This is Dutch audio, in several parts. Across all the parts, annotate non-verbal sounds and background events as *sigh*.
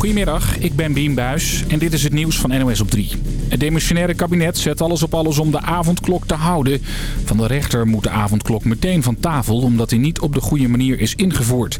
Goedemiddag, ik ben Bien Buis en dit is het nieuws van NOS op 3. Het demissionaire kabinet zet alles op alles om de avondklok te houden. Van de rechter moet de avondklok meteen van tafel omdat hij niet op de goede manier is ingevoerd.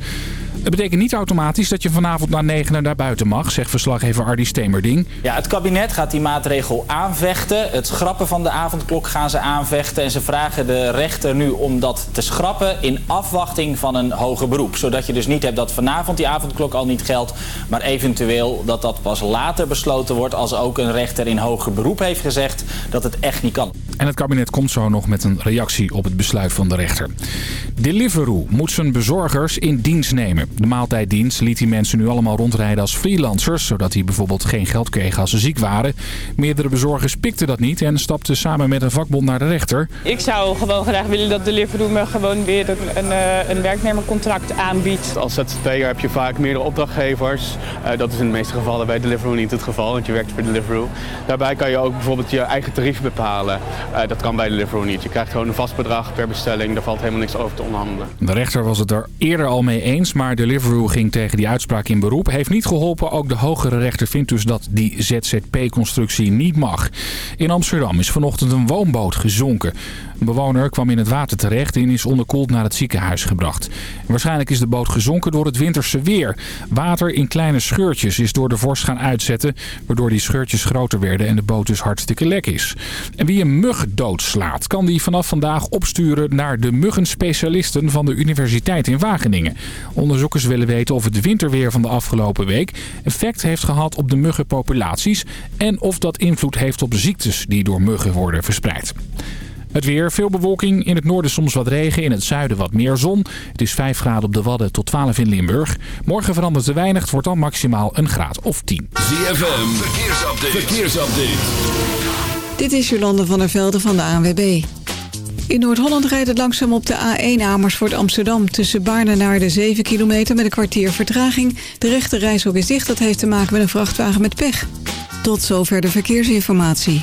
Het betekent niet automatisch dat je vanavond na negenen naar buiten mag, zegt verslaggever Ardi Stemerding. Ja, het kabinet gaat die maatregel aanvechten. Het schrappen van de avondklok gaan ze aanvechten. En ze vragen de rechter nu om dat te schrappen in afwachting van een hoger beroep. Zodat je dus niet hebt dat vanavond die avondklok al niet geldt, maar eventueel dat dat pas later besloten wordt als ook een rechter in hoger beroep heeft gezegd dat het echt niet kan. En het kabinet komt zo nog met een reactie op het besluit van de rechter. Deliveroo moet zijn bezorgers in dienst nemen. De maaltijddienst liet die mensen nu allemaal rondrijden als freelancers... zodat die bijvoorbeeld geen geld kregen als ze ziek waren. Meerdere bezorgers pikten dat niet en stapten samen met een vakbond naar de rechter. Ik zou gewoon graag willen dat Deliveroo me gewoon weer een, een, eh, een werknemercontract aanbiedt. Als ZZP'er heb je vaak meerdere opdrachtgevers. Uh, dat is in de meeste gevallen bij Deliveroo niet het geval, want je werkt voor Deliveroo. Daarbij kan je ook bijvoorbeeld je eigen tarief bepalen. Uh, dat kan bij Deliveroo niet. Je krijgt gewoon een vast bedrag per bestelling. Daar valt helemaal niks over te onderhandelen. De rechter was het er eerder al mee eens, maar Deliveroo ging tegen die uitspraak in beroep. Heeft niet geholpen. Ook de hogere rechter vindt dus dat die ZZP-constructie niet mag. In Amsterdam is vanochtend een woonboot gezonken. Een bewoner kwam in het water terecht en is onderkoeld naar het ziekenhuis gebracht. Waarschijnlijk is de boot gezonken door het winterse weer. Water in kleine scheurtjes is door de vorst gaan uitzetten... waardoor die scheurtjes groter werden en de boot dus hartstikke lek is. En wie een mug doodslaat, kan die vanaf vandaag opsturen... naar de muggenspecialisten van de Universiteit in Wageningen. Onderzoekers willen weten of het winterweer van de afgelopen week... effect heeft gehad op de muggenpopulaties... en of dat invloed heeft op ziektes die door muggen worden verspreid. Het weer, veel bewolking. In het noorden soms wat regen. In het zuiden wat meer zon. Het is 5 graden op de Wadden tot 12 in Limburg. Morgen verandert er weinig. Het wordt dan maximaal een graad of 10. ZFM, verkeersupdate. verkeersupdate. Dit is Jolande van der Velde van de ANWB. In Noord-Holland rijdt het langzaam op de A1 Amersfoort Amsterdam... tussen Baarne naar de 7 kilometer met een kwartier vertraging. De rechte reishok is dicht. Dat heeft te maken met een vrachtwagen met pech. Tot zover de verkeersinformatie.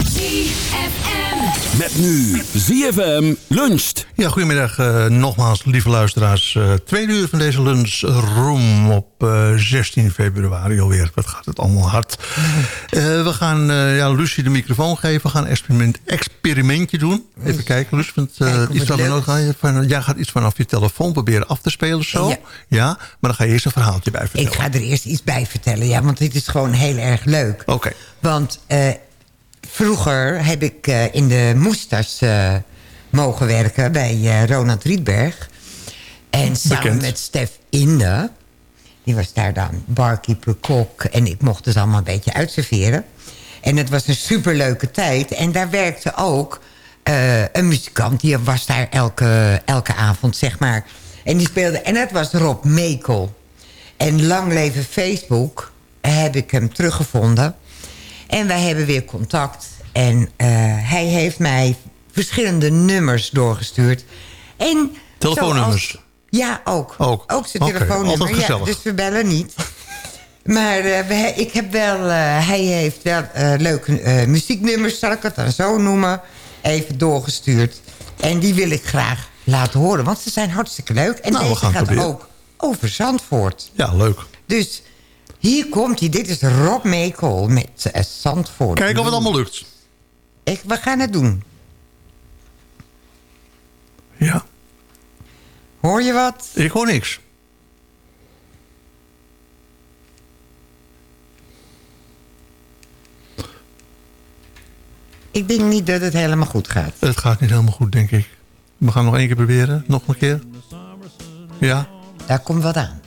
ZFM. Met nu ZFM luncht. Ja, goedemiddag eh, nogmaals, lieve luisteraars. Eh, tweede uur van deze lunchroom op eh, 16 februari alweer. Wat gaat het allemaal hard. Eh, we gaan eh, ja, Lucie de microfoon geven. We gaan een experiment, experimentje doen. Even kijken, Lucie. Want, eh, of iets van, jij gaat iets vanaf je telefoon proberen af te spelen zo. Ja. Ja. maar dan ga je eerst een verhaaltje bij vertellen. Ik ga er eerst iets bij vertellen, ja, want dit is gewoon heel erg leuk. Oké. Want eh, vroeger heb ik eh, in de Moestas eh, mogen werken bij eh, Ronald Rietberg. En samen Bekend. met Stef Inde, die was daar dan barkeeper, kok... en ik mocht dus allemaal een beetje uitserveren. En het was een superleuke tijd. En daar werkte ook een muzikant, die was daar elke, elke avond, zeg maar. En die speelde, en dat was Rob Mekel. En lang leven Facebook heb ik hem teruggevonden. En wij hebben weer contact. En eh, hij heeft mij verschillende nummers doorgestuurd. En Telefoonnummers. zoals- Ja, ook. Ook? Ook zijn Oké, telefoonnummer. altijd Ja, gezellig. dus we bellen niet. *laughs* Maar eh, we- ik heb wel, eh, hij heeft wel leuke muzieknummers, zal ik het dan zo noemen, even doorgestuurd. En die wil ik graag laten horen, want ze zijn hartstikke leuk. En Nou, deze gaat proberen. ook over Zandvoort. Ja, leuk. Dus hier komt hij. Dit is Rob Mekel met eh, Zandvoort. Kijken of het allemaal lukt. Ik, we gaan het doen. Ja. Hoor je wat? Ik hoor niks. Ik denk niet dat het helemaal goed gaat. Het gaat niet helemaal goed, denk ik. We gaan nog één keer proberen. Nog een keer. Ja. Daar komt wat aan.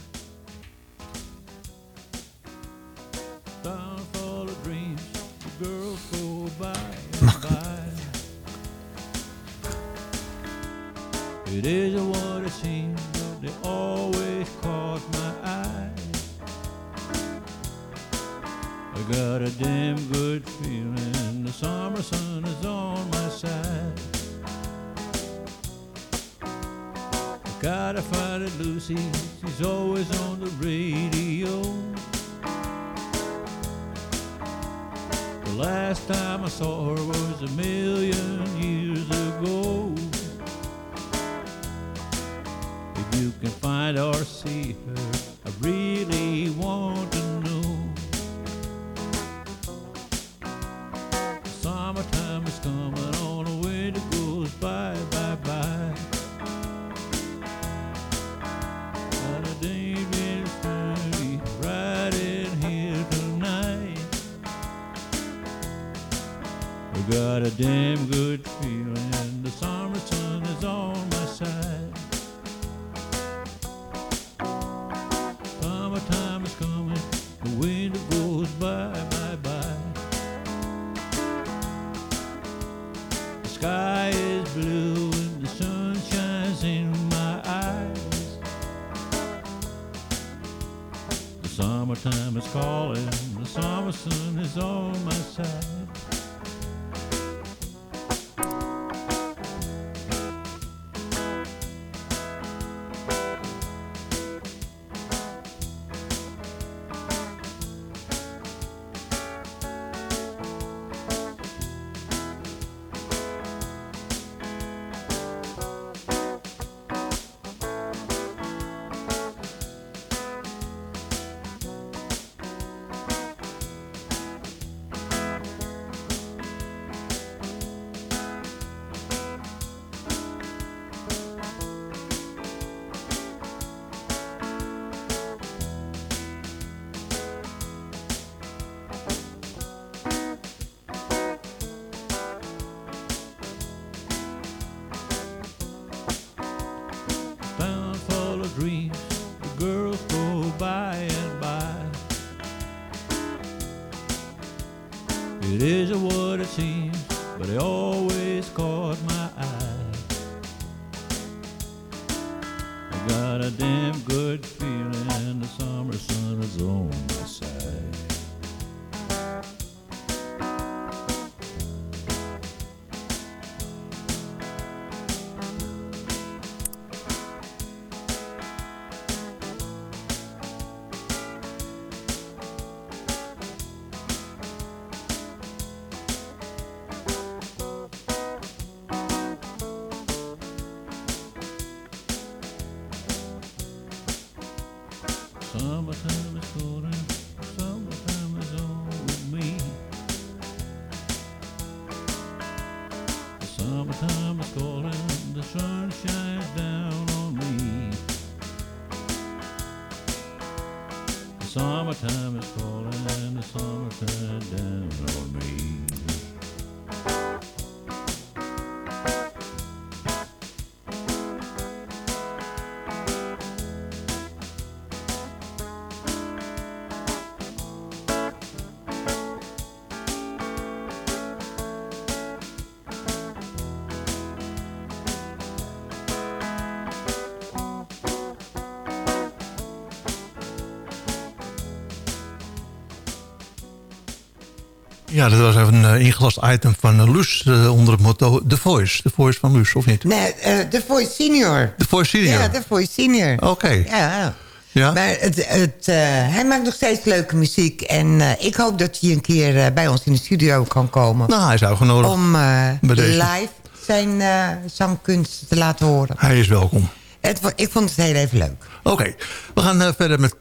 Ja, dat was even een uh, ingelast item van uh, Luus uh, onder het motto The Voice. The Voice van Luus, of niet? Nee, The Voice Senior. The Voice Senior? Ja, The Voice Senior. Oké. Okay. Ja, ja. Maar het, het, hij maakt nog steeds leuke muziek. En ik hoop dat hij een keer bij ons in de studio kan komen. Nou, hij is uitgenodigd. Om live zijn zangkunst te laten horen. Hij is welkom. Het, ik vond het heel even leuk. Oké, okay. we gaan verder met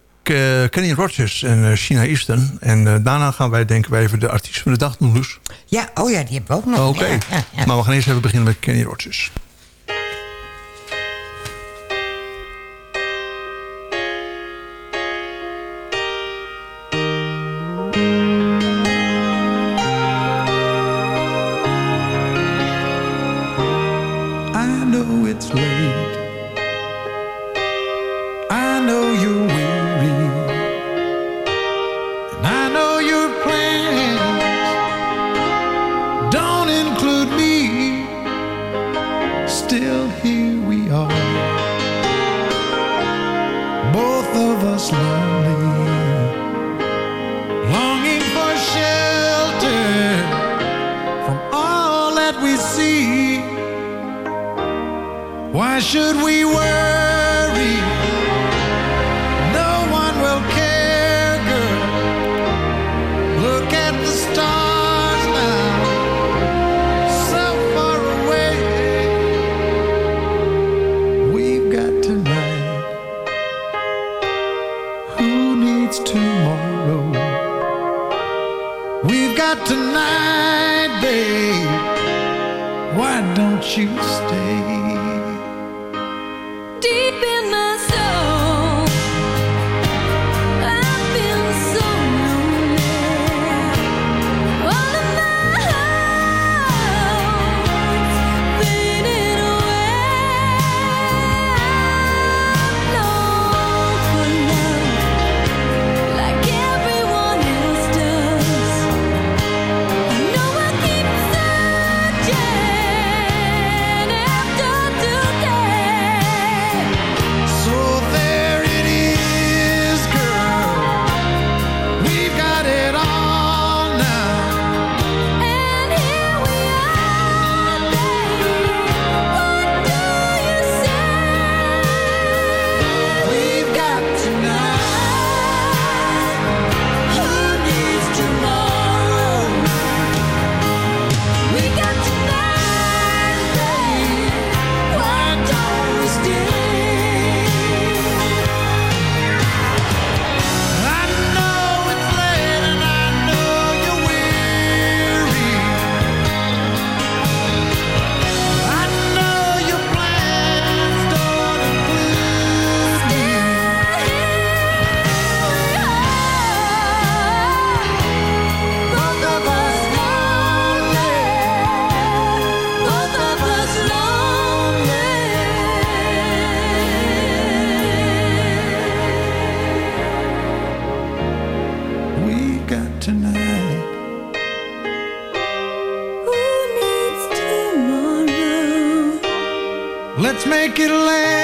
Kenny Rogers en China Easton. En uh, daarna gaan wij denken wij even de artiest van de dag Loes. Ja, oh ja, die hebben we ook nog. Oké, okay. ja, ja, maar we gaan eerst even beginnen met Kenny Rogers. Make it last.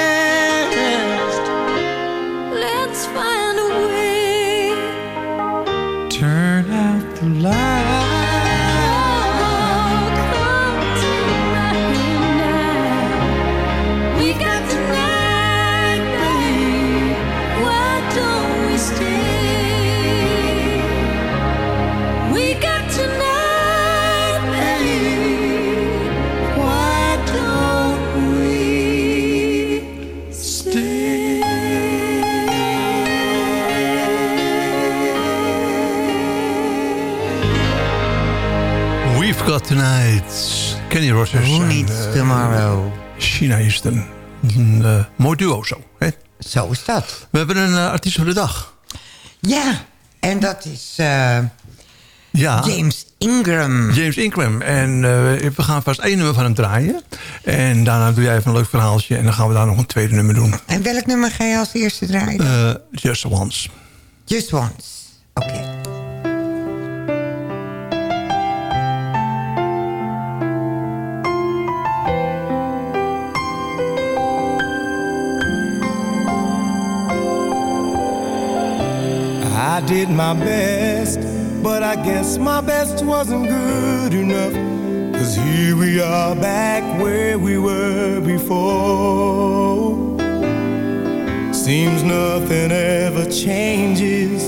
Een eh, mooi duo zo. Hè? Zo is dat. We hebben een eh, artiest van de dag. Ja, en dat is eh, Ja. James Ingram. James Ingram. En we gaan vast één nummer van hem draaien. En daarna doe jij even een leuk verhaaltje. En dan gaan we daar nog een tweede nummer doen. En welk nummer ga je als eerste draaien? Just Once. Just Once. Oké. I did my best But I guess my best wasn't good enough. Cause here we are back where we were before. Seems nothing ever changes.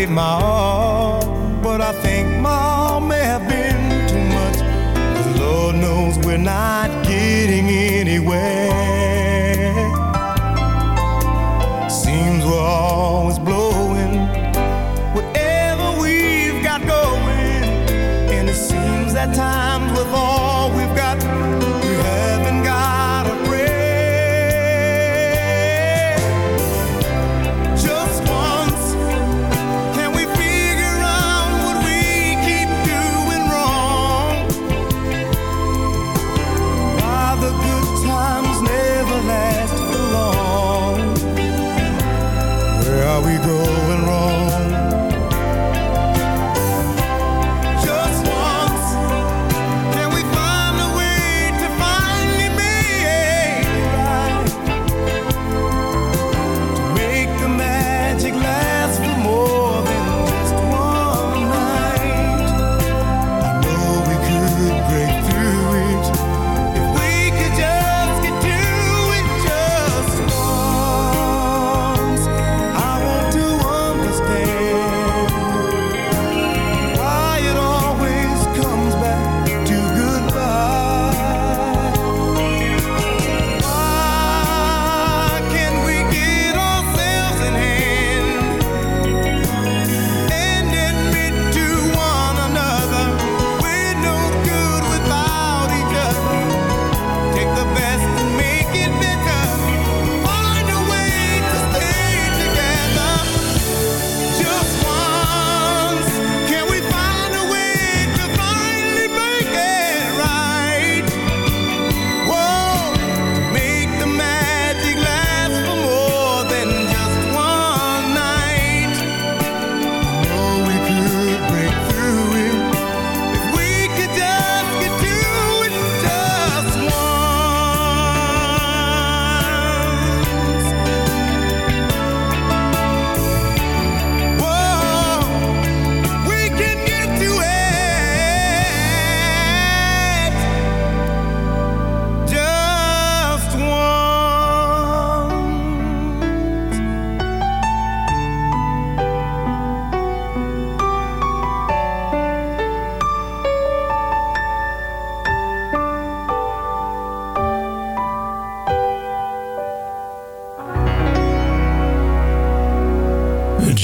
Gave my all, go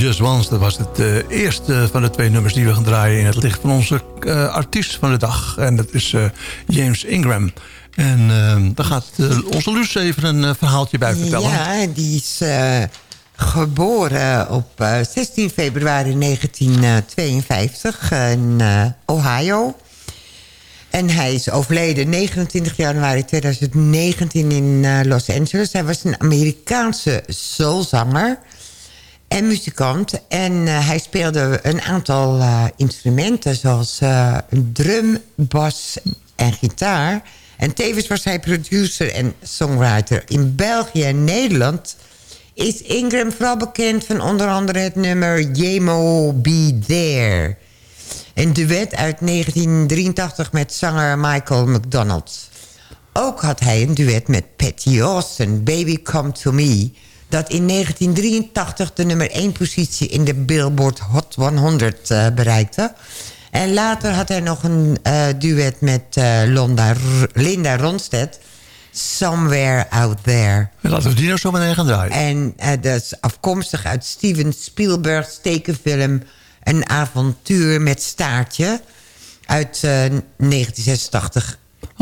Just Once, dat was het eh, eerste van de twee nummers die we gaan draaien... in het licht van onze eh, artiest van de dag. En dat is eh, James Ingram. En daar gaat onze Luus even een verhaaltje bij vertellen. Ja, die is geboren op eh, 16 februari 1952 in Ohio. En hij is overleden 29 januari 2019 in Los Angeles. Hij was een Amerikaanse soulzanger en muzikant. En eh, hij speelde een aantal eh, instrumenten zoals eh, drum, bas en gitaar. En tevens was hij producer en songwriter. In België en Nederland is Ingram vooral bekend van onder andere het nummer Jemo Be There. Een duet uit 1983 met zanger Michael McDonald. Ook had hij een duet met Patty Austin, Baby Come To Me... dat in 1983 de nummer 1 positie in de Billboard Hot 100 eh, bereikte. En later had hij nog een eh, duet met eh, Londa, Linda Ronstedt... Somewhere Out There. En laten we die nou zo meteen gaan draaien. En dat is afkomstig uit Steven Spielberg's tekenfilm... Een avontuur met staartje uit eh, 1986.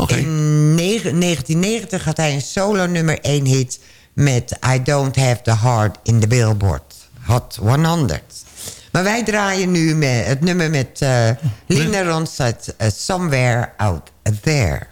In negen- 1990 had hij een solo nummer 1 hit... met I Don't Have the Heart in the Billboard Hot 100. Maar wij draaien nu met het nummer met eh, Linda Ronstadt... eh, Somewhere Out There.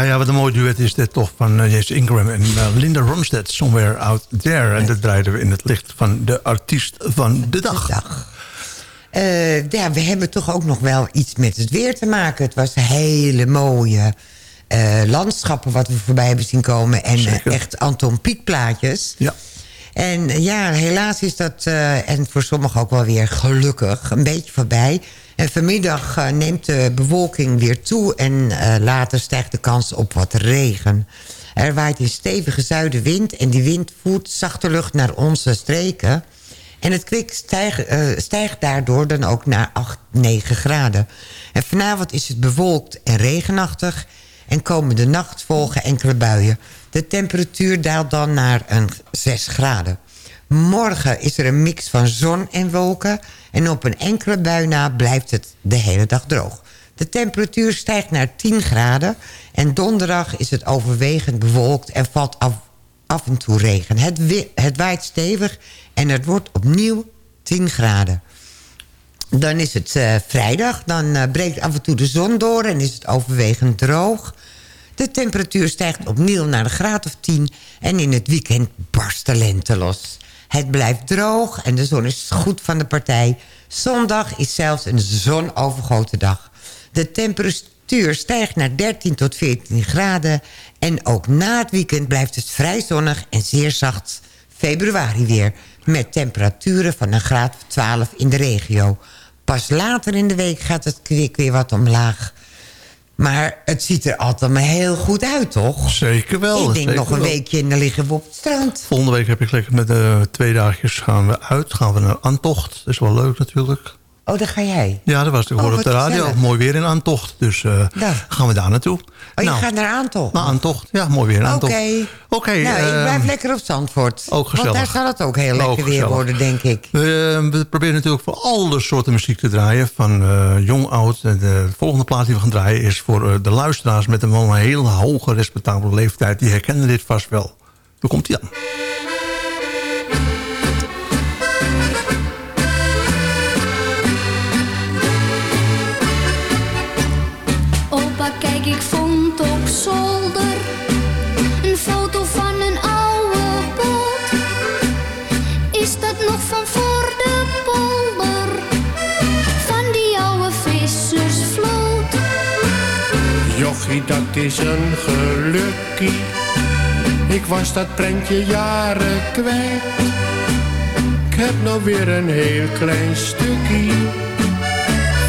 Ja, ja, wat een mooi duet is dit toch van uh, James Ingram en eh, Linda Ronstadt, Somewhere Out There. En dat draaiden we in het licht van de artiest van de dag. Eh, ja, we hebben toch ook nog wel iets met het weer te maken. Het was hele mooie eh, landschappen wat we voorbij hebben zien komen. En eh, echt Anton Pieck plaatjes. Ja. En ja, helaas is dat, eh, en voor sommigen ook wel weer gelukkig, een beetje voorbij. En vanmiddag eh, neemt de bewolking weer toe en eh, later stijgt de kans op wat regen. Er waait een stevige zuidenwind en die wind voert zachte lucht naar onze streken. En het kwik stijgt, eh, stijgt daardoor dan ook naar 8, 9 graden. En vanavond is het bewolkt en regenachtig. En komende nacht volgen enkele buien. De temperatuur daalt dan naar een 6 graden. Morgen is er een mix van zon en wolken. En op een enkele bui na blijft het de hele dag droog. De temperatuur stijgt naar 10 graden. En donderdag is het overwegend bewolkt en valt af, en toe regen. Het, het waait stevig en het wordt opnieuw 10 graden. Dan is het eh, vrijdag. Dan eh, breekt af en toe de zon door en is het overwegend droog. De temperatuur stijgt opnieuw naar een graad of 10. En in het weekend barst de lente los. Het blijft droog en de zon is goed van de partij. Zondag is zelfs een zonovergoten dag. De temperatuur stijgt naar 13 tot 14 graden. En ook na het weekend blijft het vrij zonnig en zeer zacht februari weer. Met temperaturen van een graad of 12 in de regio. Pas later in de week gaat het kwik weer wat omlaag. Maar het ziet er altijd maar heel goed uit, toch? Zeker wel. Ik denk zeker nog een wel. weekje en dan liggen we op het strand. Volgende week heb ik lekker met eh, twee dagjes gaan we uit. Gaan we naar Antocht. Dat is wel leuk natuurlijk. Oh, daar ga jij. Ja, dat was ik Oh, op de radio. gezellig. Mooi weer in Antocht. Dus Daar. gaan we daar naartoe. Oh, je Nou, gaat naar Aantocht? Naar Antocht. Ja, mooi weer in Oké. Antocht. Oké. nou, ik eh, blijf lekker op Zandvoort. ook gezellig. Want daar zal het ook heel lekker Ook weer gezellig. worden, denk ik. We, eh, we proberen natuurlijk voor alle soorten muziek te draaien. Van eh, jong, oud. De volgende plaat die we gaan draaien is voor eh, de luisteraars... met een wel een hele hoge, respectabele leeftijd. Die herkennen dit vast wel. Daar komt hij aan. Zolder een foto van een oude boot. Is dat nog van voor de polder? Van die oude vissersvloot? Jochie, dat is een gelukkie. Ik was dat prentje jaren kwijt. Ik heb nou weer een heel klein stukje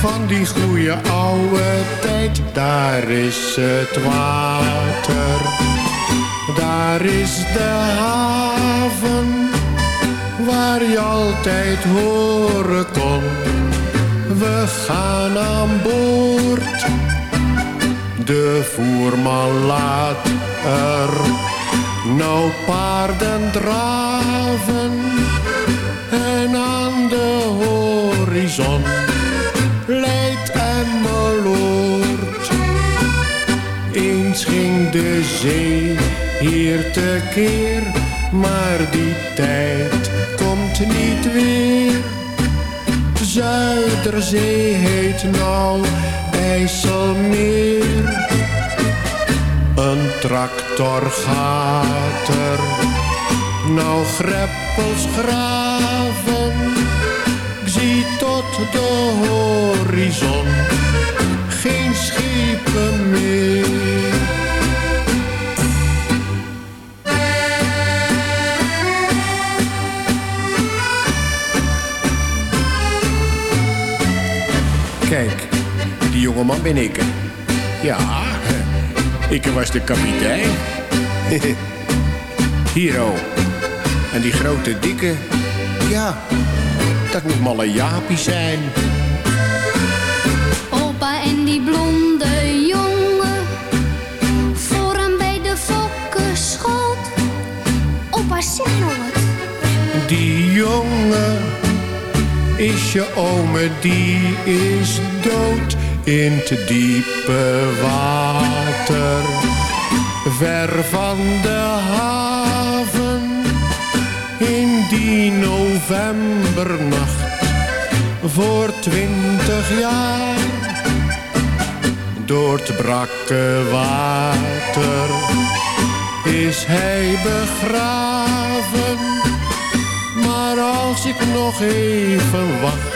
van die goede oude tijd. Daar is het water, daar is de haven, waar je altijd horen kon. We gaan aan boord. De voerman laat er nou paarden draven en aan de horizon de zee hier tekeer, maar die tijd komt niet weer. Zuiderzee heet nou IJsselmeer. Een tractor gaat er nou greppels graven. Ik zie tot de horizon geen schepen meer. Kijk, die jongeman ben ik. Ja, ik was de kapitein. *laughs* Hier oh. En die grote dikke, ja, dat moet malle zijn. Is je ome, die is dood in te diepe water. Ver van de haven, in die novembernacht, voor twintig jaar. Door het brakke water is hij begraven. Als ik nog even wacht,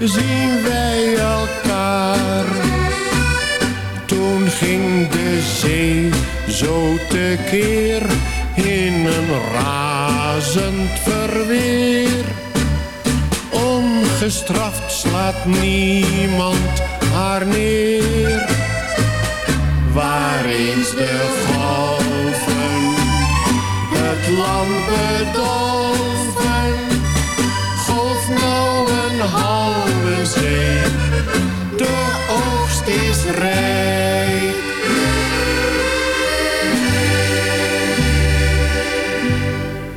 zien wij elkaar. Toen ging de zee zo tekeer in een razend verweer. Ongestraft slaat niemand haar neer. Waar eens de golven het land bedolven, zee. De oogst is rijk.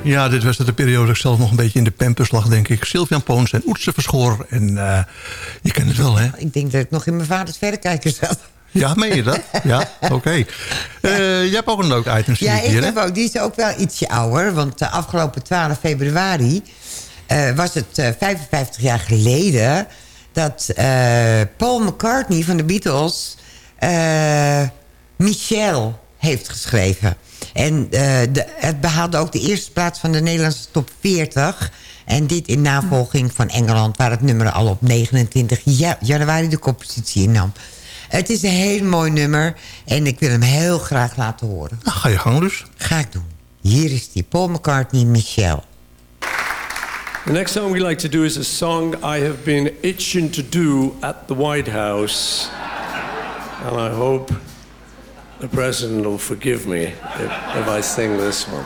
Ja, dit was de periode dat ik zelf nog een beetje in de pampers lag, denk ik. Sylvian Poons en Oetse Verschoor. En eh, je kent het wel, hè? Ik denk dat ik nog in mijn vaders verrekijker zat. Ja, meen je dat? Ja, *laughs* oké. Eh, je hebt ook een leuk item, zie Ja, ik hier, hè? heb ook. Die is ook wel ietsje ouder. Want de afgelopen 12 februari eh, was het eh, 55 jaar geleden... dat eh, Paul McCartney van de Beatles eh, Michel heeft geschreven. En eh, de, het behaalde ook de eerste plaats van de Nederlandse top 40... En dit in navolging van Engeland... waar het nummer al op 29 ja- januari de compositie innam. Het is een heel mooi nummer. En ik wil hem heel graag laten horen. Nou, ga je gang dus. Ga ik doen. Hier is die Paul McCartney, Michel. The next song we like to do is a song I have been itching to do at the White House. And I hope the president will forgive me if, if I sing this one.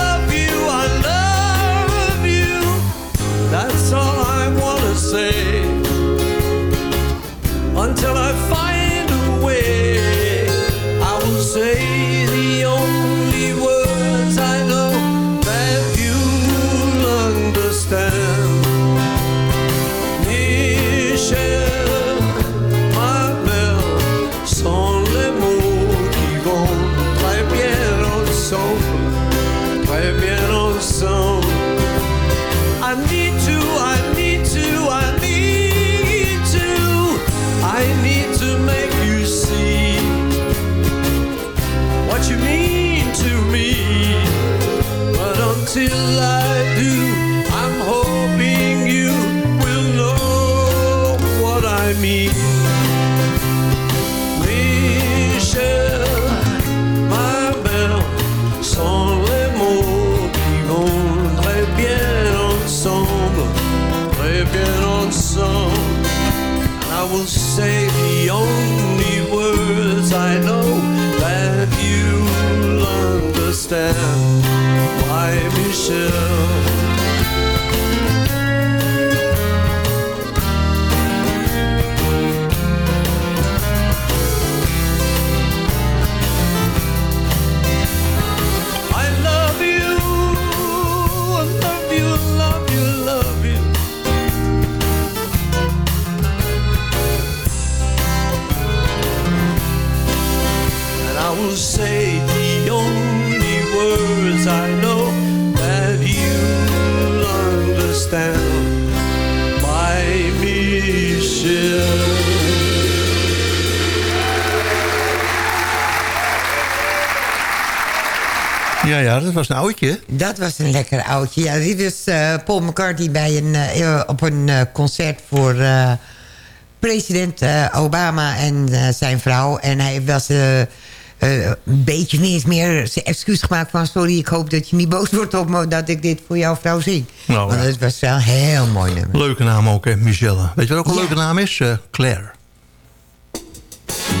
Ja, ja, dat was een oudje. Dat was een lekker oudje. Ja, dit is eh, Paul McCartney bij een, eh, op een eh, concert voor eh, president eh, Obama en eh, zijn vrouw. En hij was eh, eh, een beetje meer, meer zijn excuus gemaakt van... sorry, ik hoop dat je niet boos wordt op me dat ik dit voor jouw vrouw zing. Nou, Want het was wel een heel mooi nummer. Leuke naam ook, hè, Michelle. Weet je wat ook een leuke naam is? Eh, Claire. Claire,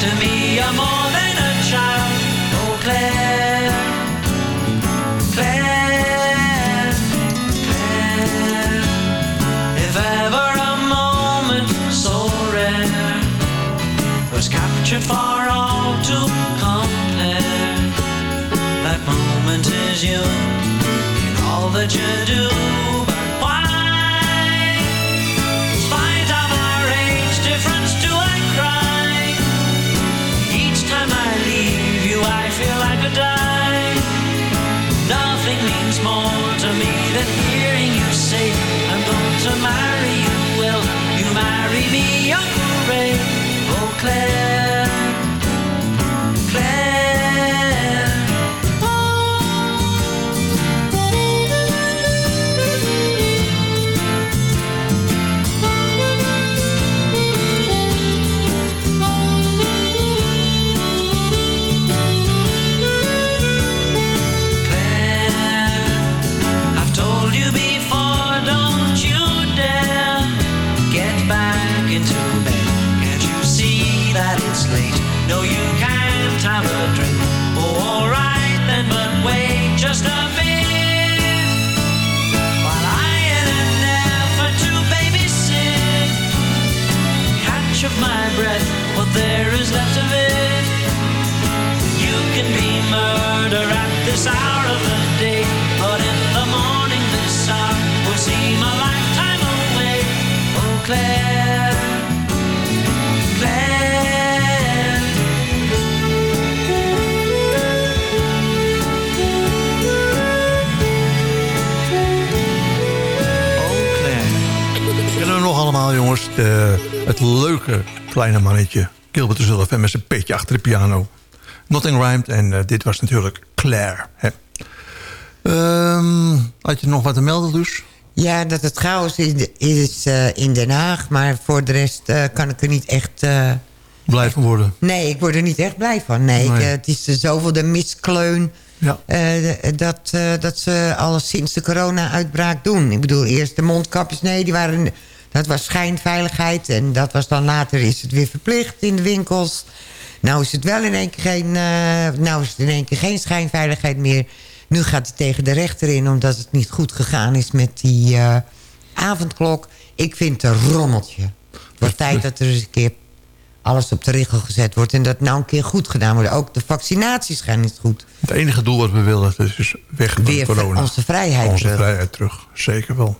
To me, you're more than a child. Oh, Claire, Claire, Claire. If ever a moment so rare was captured for all to compare, that moment is you in all that you do. Claire. There is left of it. You can be murder at this hour of the day, but in the morning this hour will seem a lifetime away. Oh, Claire, Claire. Nog allemaal, jongens. De, het leuke kleine mannetje. Gilbert de Zulf en met zijn petje achter de piano. Nothing Rhymed. En eh, dit was natuurlijk Claire. Hè. Ehm, had je nog wat te melden, dus? Ja, dat het chaos is, is eh, in Den Haag. Maar voor de rest eh, kan ik er niet echt... Blij van worden. Nee, ik word er niet echt blij van. Nee, Nee. Ik, het is zoveel de miskleun... Ja. dat, dat ze alles sinds de corona-uitbraak doen. Ik bedoel, eerst de mondkapjes, nee, die waren, dat was schijnveiligheid. En dat was dan later is het weer verplicht in de winkels. Nou is het wel in één keer geen, eh, nou is het in één keer geen schijnveiligheid meer. Nu gaat het tegen de rechter in, omdat het niet goed gegaan is met die eh, avondklok. Ik vind het een rommeltje. Het wordt tijd dat er eens een keer alles op de richel gezet wordt. En dat nou een keer goed gedaan wordt. Ook de vaccinaties gaan niet goed. Het enige doel wat we willen dat is weg van Weer corona. onze vrijheid Onze terug. vrijheid terug. Zeker wel.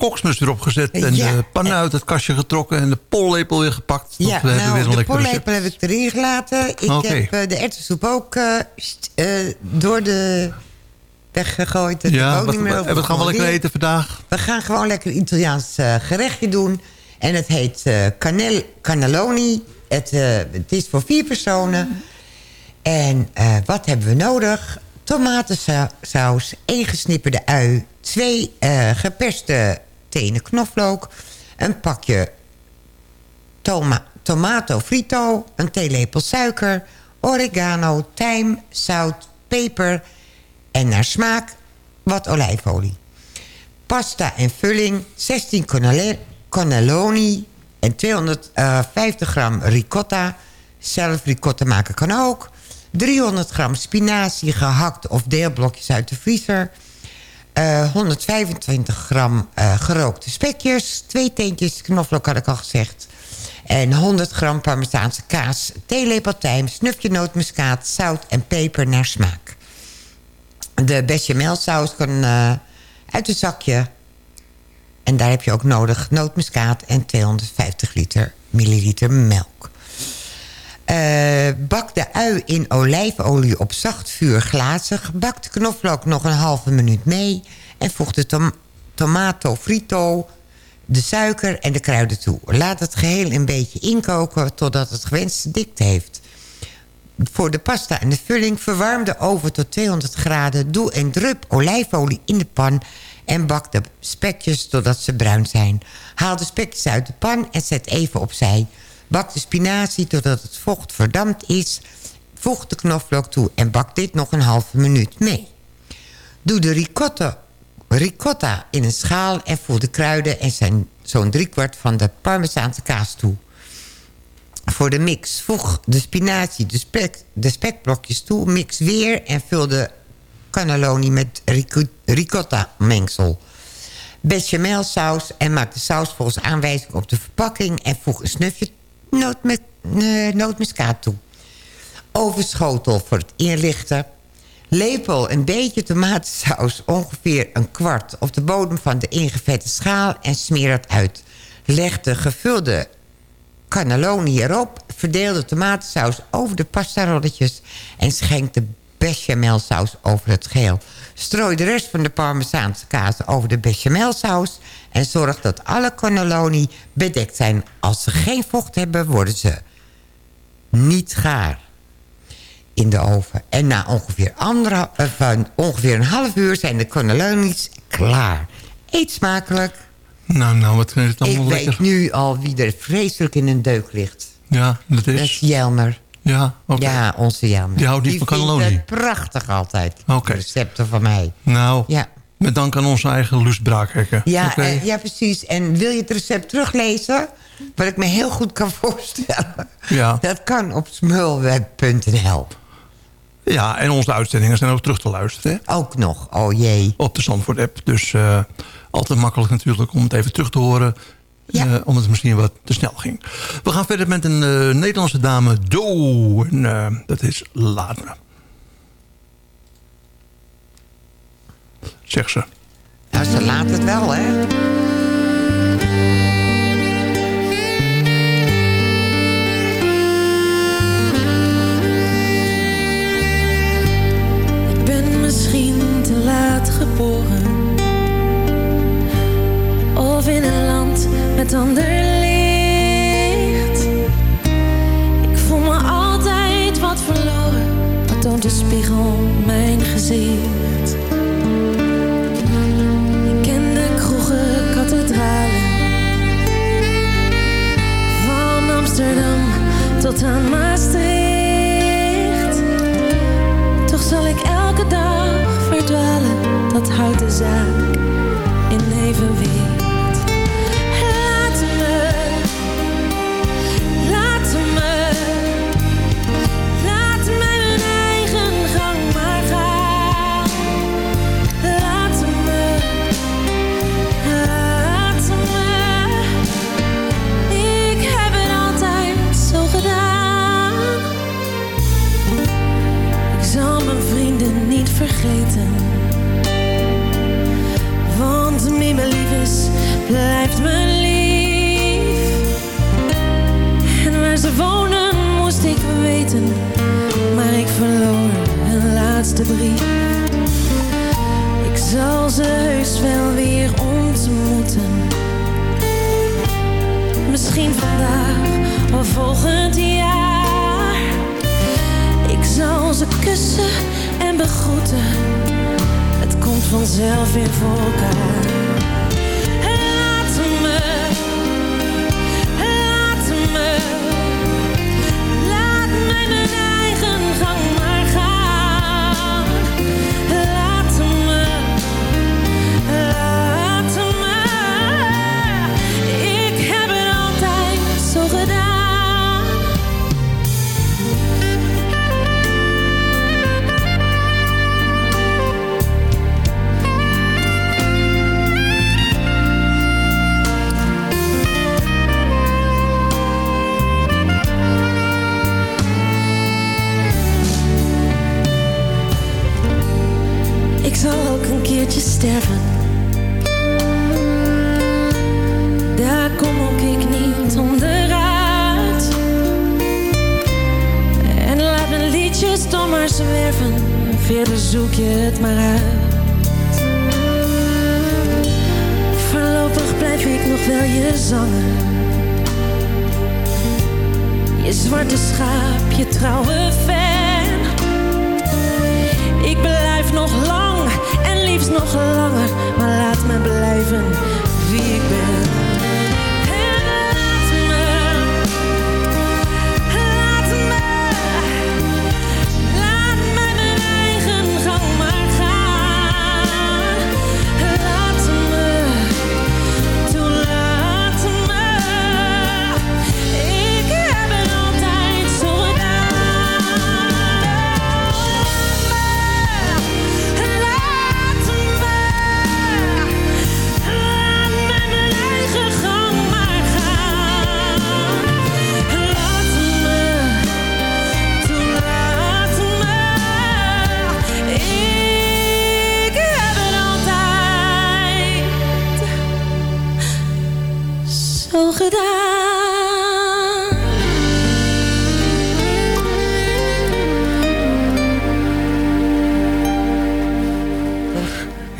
Koksmus weer opgezet. En Ja. de pannen uit het kastje getrokken. En de pollepel weer gepakt. Ja, we hebben weer nou, een de pollepel heb ik erin gelaten. Ik heb eh, de erwtensoep ook eh, eh, door de weg gegooid. Dat Ja, wat, niet meer over wat gaan we lekker eten vandaag? We gaan gewoon lekker Italiaans gerechtje doen. En het heet eh canel, cannelloni. Het, het is voor vier personen. En wat hebben we nodig? Tomatensaus, één gesnipperde ui... twee eh, geperste tenen knoflook... een pakje toma tomato frito... een theelepel suiker... oregano, tijm, zout, peper... en naar smaak wat olijfolie pasta en vulling, 16 cannelle- cannelloni en 250 gram ricotta. Zelf ricotta maken kan ook. 300 gram spinazie gehakt of deelblokjes uit de vriezer. Eh, 125 gram eh, gerookte spekjes. Twee teentjes knoflook had ik al gezegd. En 100 gram parmezaanse kaas. Theelepel tijm, snufje nootmuskaat, zout en peper naar smaak. De bechamelsaus kan eh, uit een zakje. En daar heb je ook nodig nootmuskaat en 250 liter, milliliter melk. Eh, bak de ui in olijfolie op zacht vuur glazig. Bak de knoflook nog een halve minuut mee. En voeg de tom tomato frito, de suiker en de kruiden toe. Laat het geheel een beetje inkoken totdat het gewenste dikte heeft. Voor de pasta en de vulling verwarm de oven tot 200 graden. Doe een drup olijfolie in de pan en bak de spekjes totdat ze bruin zijn. Haal de spekjes uit de pan en zet even opzij. Bak de spinazie totdat het vocht verdampt is. Voeg de knoflook toe en bak dit nog een halve minuut mee. Doe de ricotta, ricotta in een schaal en voeg de kruiden en zijn zo'n driekwart van de parmezaanse kaas toe. Voor de mix voeg de spinazie, de, spek, de spekblokjes toe, mix weer en vul de cannelloni met rico- ricotta mengsel. Bechamelsaus en maak de saus volgens aanwijzing op de verpakking en voeg een snufje nootmet, eh, nootmuskaat toe. Ovenschotel voor het inlichten. Lepel een beetje tomatensaus, ongeveer een kwart... op de bodem van de ingevette schaal en smeer het uit. Leg de gevulde cannelloni erop. Verdeel de tomatensaus over de pastarolletjes... en schenk de bechamelsaus over het geheel. Strooi de rest van de parmezaanse kaas over de bechamelsaus... en zorg dat alle cannelloni bedekt zijn. Als ze geen vocht hebben, worden ze niet gaar in de oven. En na ongeveer, eh, van ongeveer een half uur zijn de cannelloni's klaar. Eet smakelijk. Nou, nou, wat is het Ik allemaal weet lekker. nu al wie er vreselijk in een deuk ligt. Ja, dat is... Dat is Jelmer. Ja, oké. Ja, onze Jelmer. Die houdt niet van cannelloni. prachtig altijd. Recepten van mij. Nou, Ja. met dank aan onze eigen Luus Braakhekken. Ja, eh, ja, precies. En wil je het recept teruglezen? Wat ik me heel goed kan *laughs* voorstellen. Ja. Dat kan op smulweb.nl. Ja, en onze uitzendingen zijn ook terug te luisteren. Hè? Ook nog, oh jee. Op de Zandvoort-app. Dus eh, altijd makkelijk natuurlijk om het even terug te horen. Ja. Eh, omdat het misschien wat te snel ging. We gaan verder met een eh, Nederlandse dame, Do. En eh, dat is Laat me. Zeg ze. Nou, ze laat het wel, hè? Daar kom ook ik niet onderuit. En laat mijn liedjes dan maar zwerven. Verder zoek je het maar uit. Voorlopig blijf ik nog wel je zanger. Je zwarte schaap, je trouwe fan. Ik blijf nog lang nog langer, maar laat me blijven wie ik ben.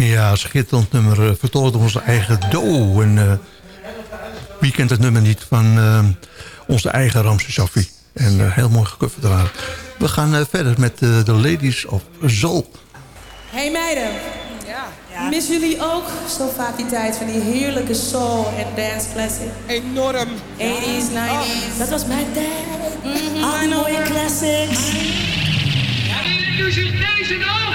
Ja, schitterend nummer. eh, Vertolkt door onze eigen Do. En eh, wie kent het nummer niet van eh, onze eigen Ramse Shaffi. En eh, heel mooi gecoverd eraan. We gaan eh, verder met de Ladies of Zol. Hey meiden. Ja. Missen jullie ook zo vaak die tijd van die heerlijke soul en dance classic? Enorm. 80s, 90s. dat was mijn tijd. Al die mooie classics. Nu zit deze nog.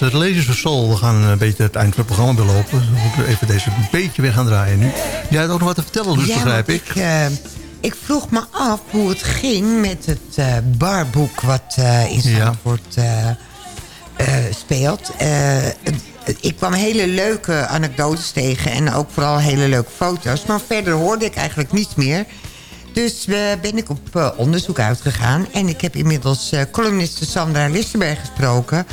Het Ladies for Soul. We gaan een beetje het eind van het programma belopen. We moeten even deze een beetje weer gaan draaien nu. Jij had ook nog wat te vertellen, dus Ja, begrijp ik. Ik, eh, ik vroeg me af hoe het ging met het eh, barboek wat eh, in Zandvoort eh, eh, speelt. Eh, ik kwam hele leuke anekdotes tegen en ook vooral hele leuke foto's. Maar verder hoorde ik eigenlijk niets meer. Dus eh, ben ik op eh, onderzoek uitgegaan. En ik heb inmiddels eh, columniste Sandra Listerberg gesproken.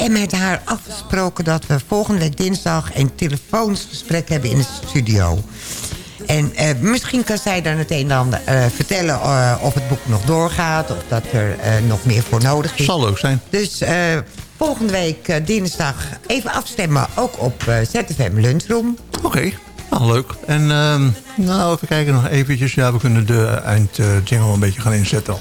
En met haar afgesproken dat we volgende week dinsdag... een telefoonsgesprek hebben in de studio. En eh, misschien kan zij dan het een en ander eh, vertellen... eh, of het boek nog doorgaat, of dat er nog meer voor nodig is. Zal leuk zijn. Dus volgende week dinsdag even afstemmen... ook op ZFM Lunchroom. Oké, nou leuk. En ehm, nou, even kijken nog eventjes. Ja, we kunnen de eind eh, jingle een beetje gaan inzetten al.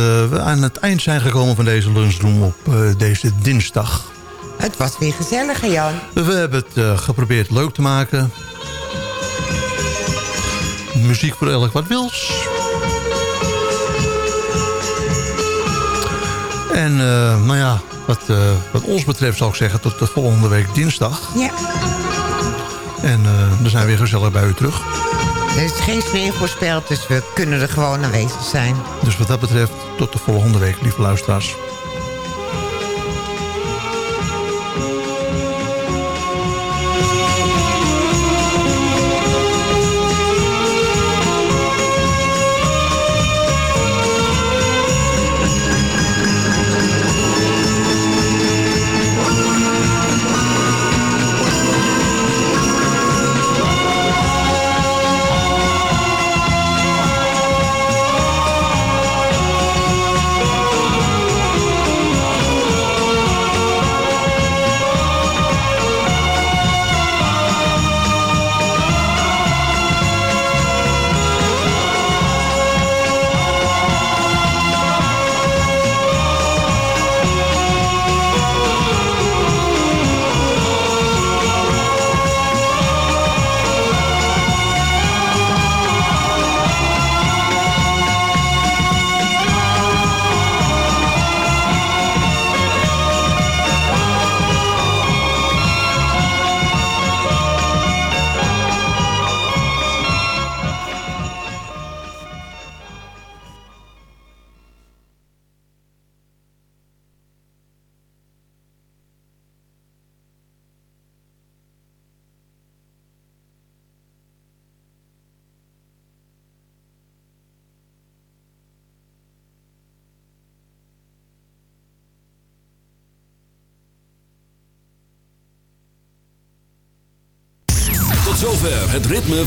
We aan het eind zijn gekomen van deze lunchroom op eh, deze dinsdag. Het was weer gezellig, hè, Jan. We hebben het eh, geprobeerd leuk te maken. Muziek voor elk wat wils. En eh, nou ja, wat, eh, wat ons betreft zou ik zeggen tot de volgende week dinsdag. Ja. En eh, dan zijn we weer gezellig bij u terug. Er is geen sneeuw voorspeld, dus we kunnen er gewoon aanwezig zijn. Dus wat dat betreft tot de volgende week, lieve luisteraars.